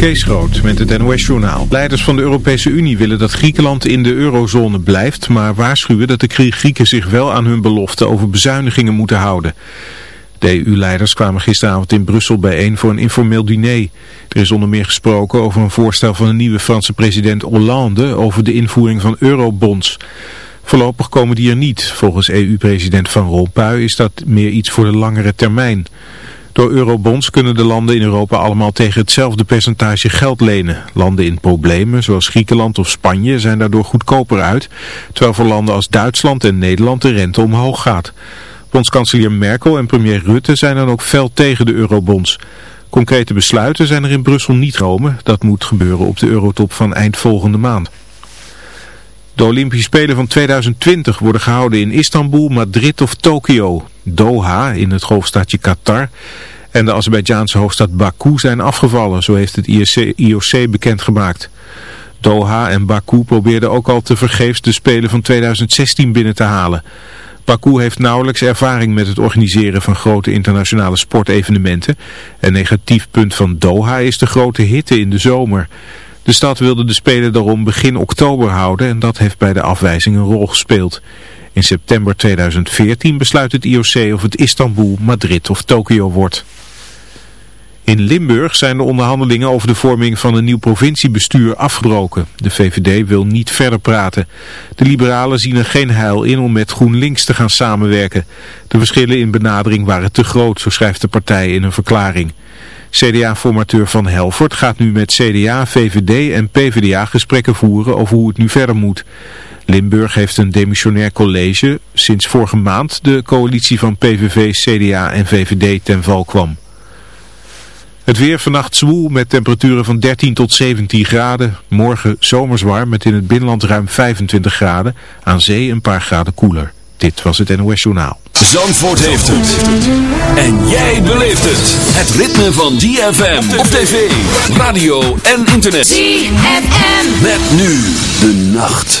Kees Groot met het NOS-journaal. Leiders van de Europese Unie willen dat Griekenland in de eurozone blijft, maar waarschuwen dat de Grieken zich wel aan hun belofte over bezuinigingen moeten houden. De EU-leiders kwamen gisteravond in Brussel bijeen voor een informeel diner. Er is onder meer gesproken over een voorstel van de nieuwe Franse president Hollande over de invoering van eurobonds. Voorlopig komen die er niet. Volgens EU-president Van Rompuy is dat meer iets voor de langere termijn. Door eurobonds kunnen de landen in Europa allemaal tegen hetzelfde percentage geld lenen. Landen in problemen, zoals Griekenland of Spanje, zijn daardoor goedkoper uit, terwijl voor landen als Duitsland en Nederland de rente omhoog gaat. Bondskanselier Merkel en premier Rutte zijn dan ook fel tegen de eurobonds. Concrete besluiten zijn er in Brussel niet genomen. Dat moet gebeuren op de eurotop van eind volgende maand. De Olympische Spelen van 2020 worden gehouden in Istanbul, Madrid of Tokio. Doha in het golfstaatje Qatar en de Azerbeidzjaanse hoofdstad Baku zijn afgevallen, zo heeft het IOC bekendgemaakt. Doha en Baku probeerden ook al te vergeefs de Spelen van 2016 binnen te halen. Baku heeft nauwelijks ervaring met het organiseren van grote internationale sportevenementen. Een negatief punt van Doha is de grote hitte in de zomer. De stad wilde de Spelen daarom begin oktober houden en dat heeft bij de afwijzing een rol gespeeld. In september 2014 besluit het IOC of het Istanbul, Madrid of Tokio wordt. In Limburg zijn de onderhandelingen over de vorming van een nieuw provinciebestuur afgebroken. De VVD wil niet verder praten. De liberalen zien er geen heil in om met GroenLinks te gaan samenwerken. De verschillen in benadering waren te groot, zo schrijft de partij in een verklaring. CDA-formateur Van Helvert gaat nu met CDA, VVD en PvdA gesprekken voeren over hoe het nu verder moet. Limburg heeft een demissionair college sinds vorige maand de coalitie van PVV, CDA en VVD ten val kwam. Het weer vannacht zwoel met temperaturen van 13 tot 17 graden. Morgen zomerswarm met in het binnenland ruim 25 graden. Aan zee een paar graden koeler. Dit was het NOS Journaal. Zandvoort heeft het. En jij beleeft het. Het ritme van DFM op tv, radio en internet. DFM. Met nu de nacht.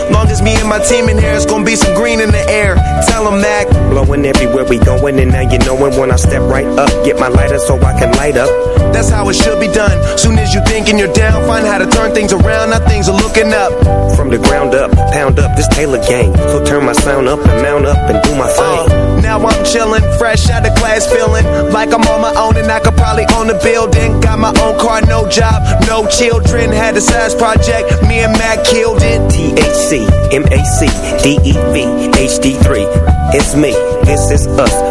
My team in here, it's gonna be some green in the air. Tell them, Mac. Blowing everywhere we going, and now you knowin' when I step right up. Get my lighter so I can light up. That's how it should be done. Soon as you thinking you're down, find how to turn things around. Now things are looking up. From the ground up, pound up this Taylor gang. So turn my sound up and mount up and do my thing. Uh, now I'm chillin', fresh out of class, feeling like I'm on my own and I could probably own a building. Got my own car, no job, no children. Had a size project, me and Mac killed it. THC, MAC, DEV, HD3. It's me, this is us.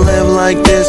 like this,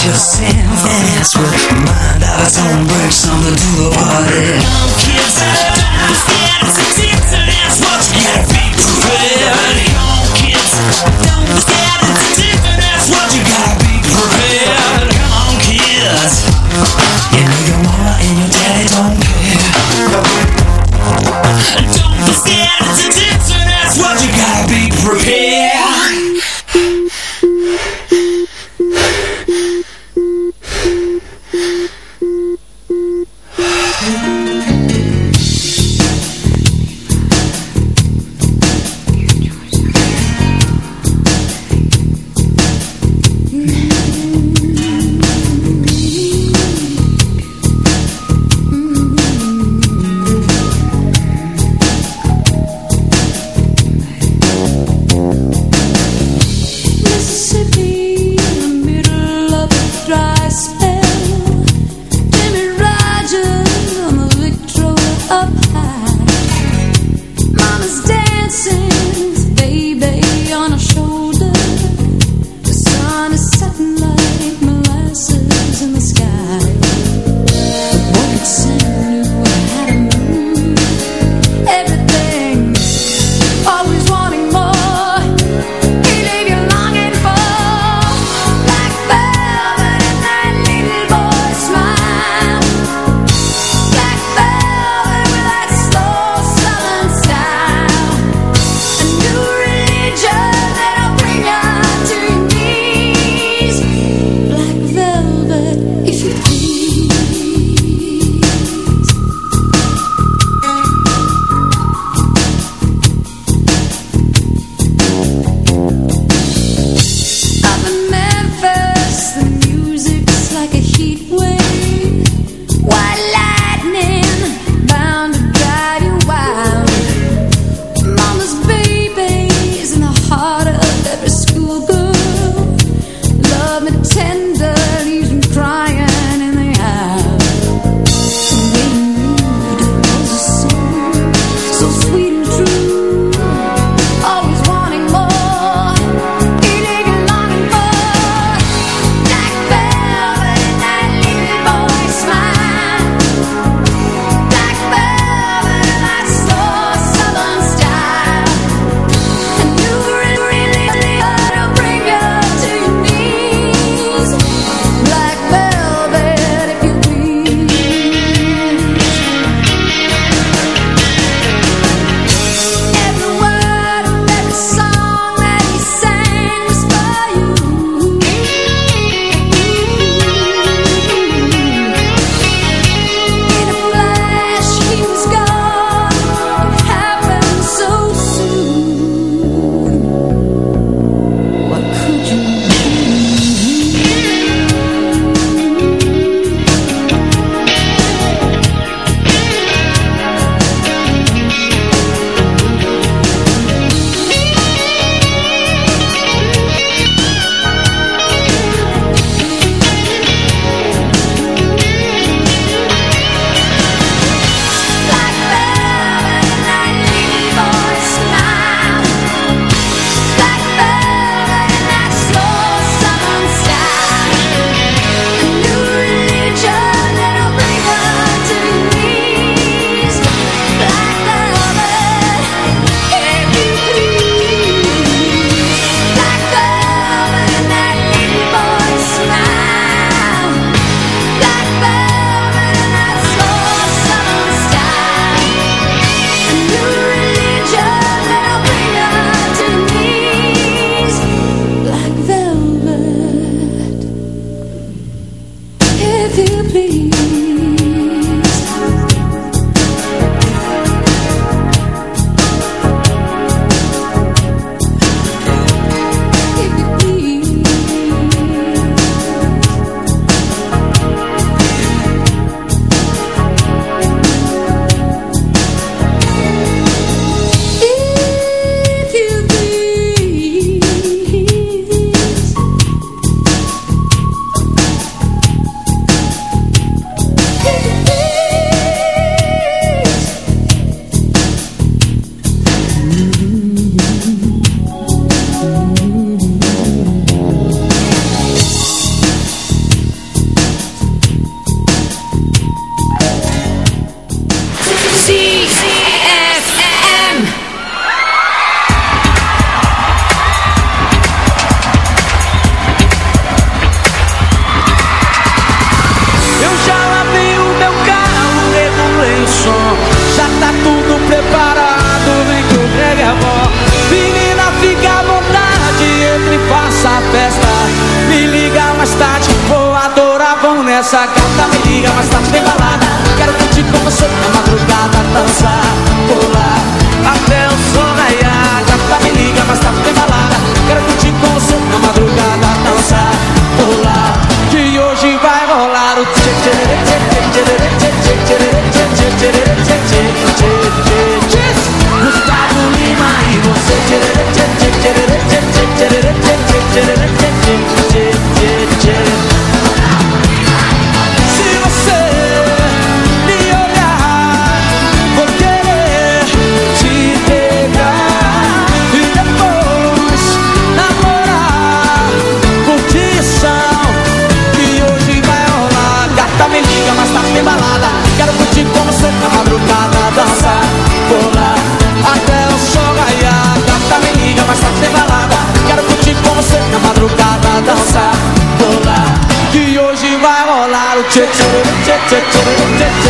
Just yourself Ask with mind out of tone Bring something to the party Come kids out of bounds Dance and dance and that's what you gotta be prepared Come kids, don't stand and dance and that's what you gotta be prepared. Come on, kids.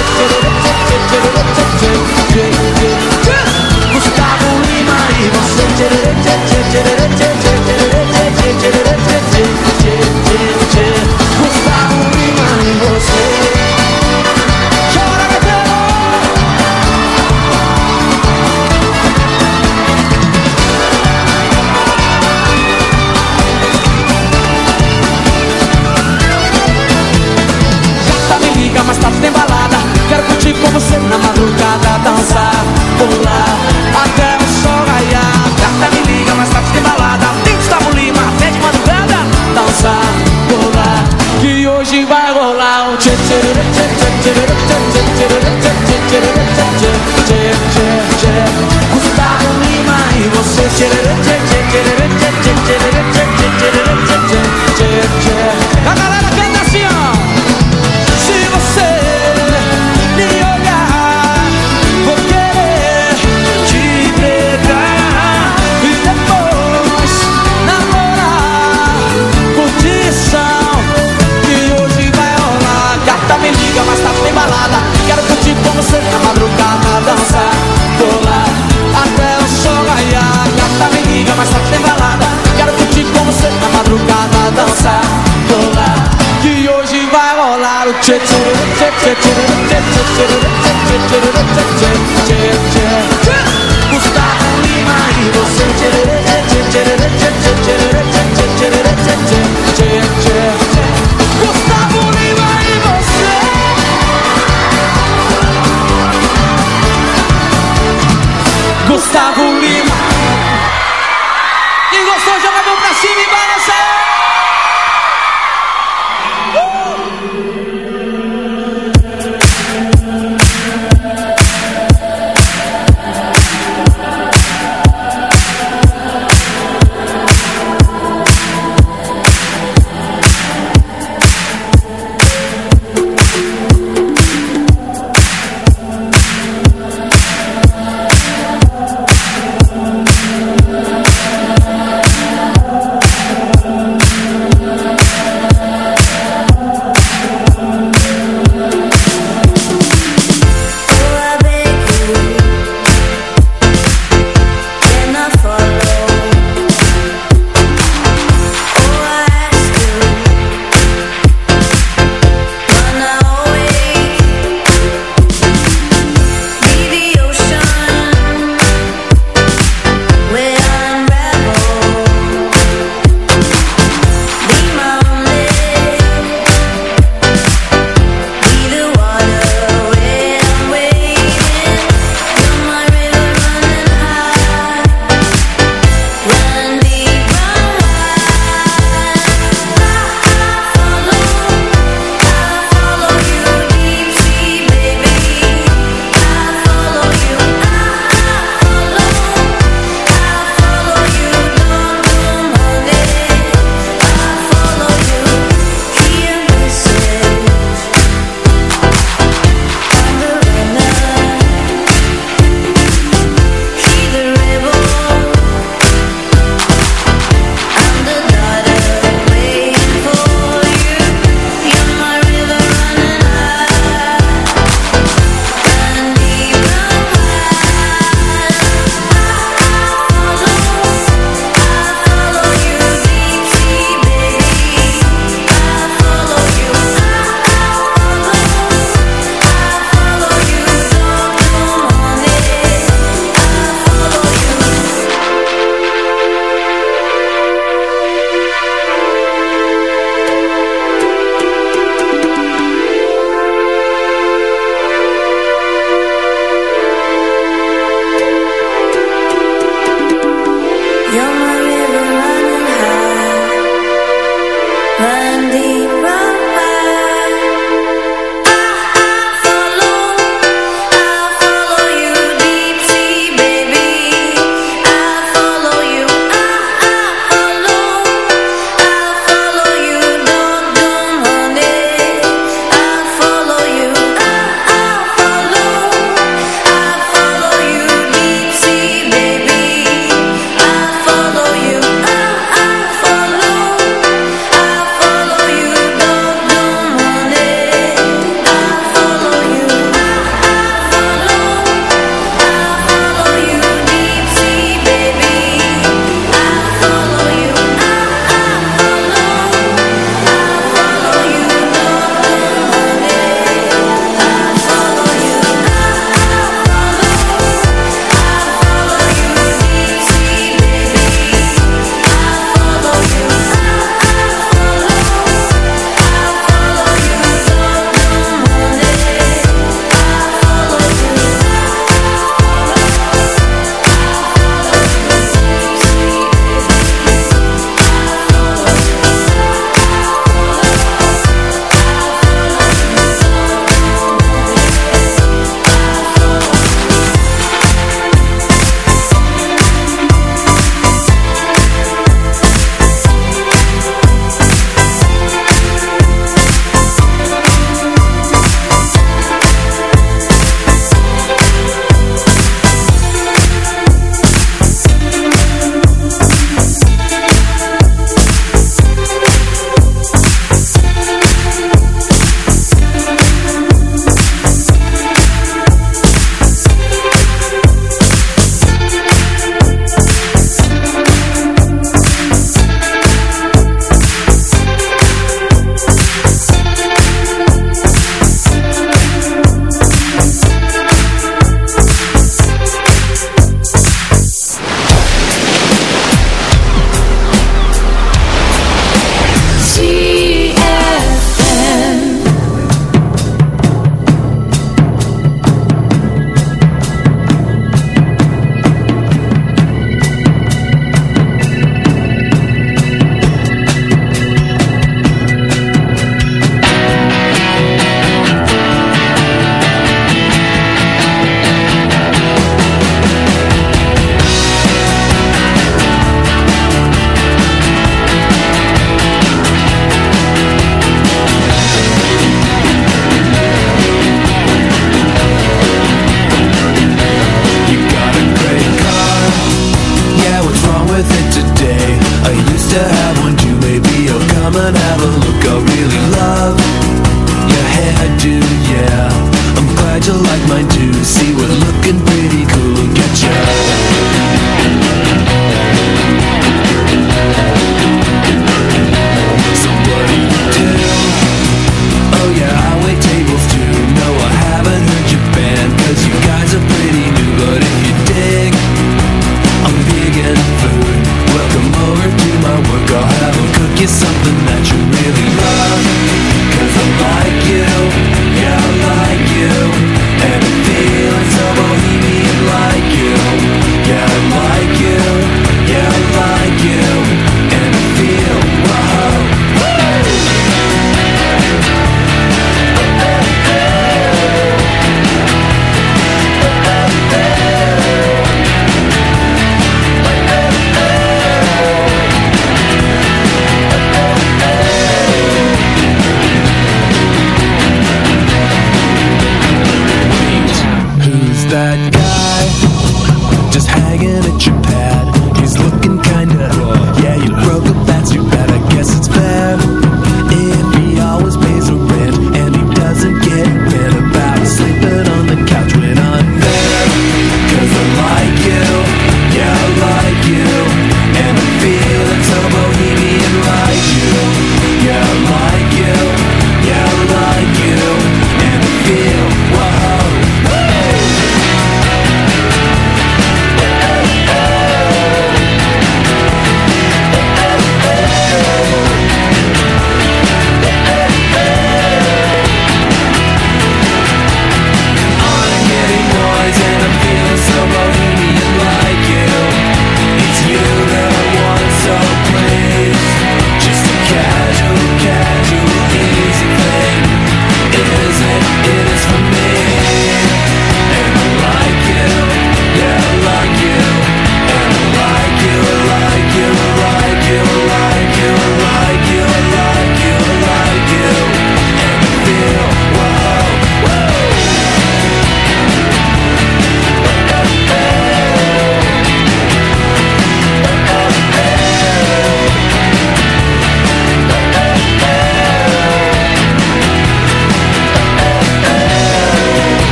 Doei doei doei doei doei doei doei doei doei doei doei doei doei doei doei doei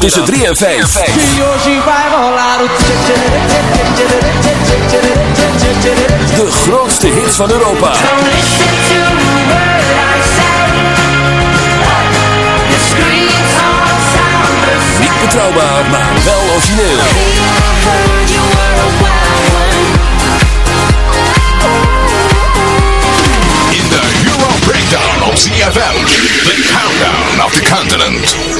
tussen 3 en 5. De grootste hits van Europa. Niet betrouwbaar, maar wel origineel. In de Euro Breakdown op CFM, de countdown of the continent.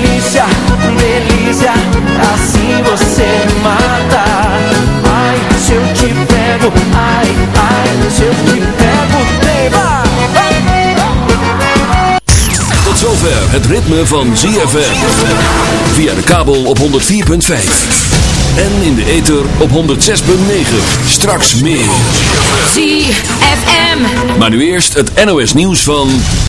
delícia, assim você me mata Ai, se eu te pego, ai, ai, se eu te pego! Tot zover het ritme van ZFM. Via de kabel op 104.5. En in de ether op 106.9. Straks meer. ZFM. Maar nu eerst het NOS nieuws van...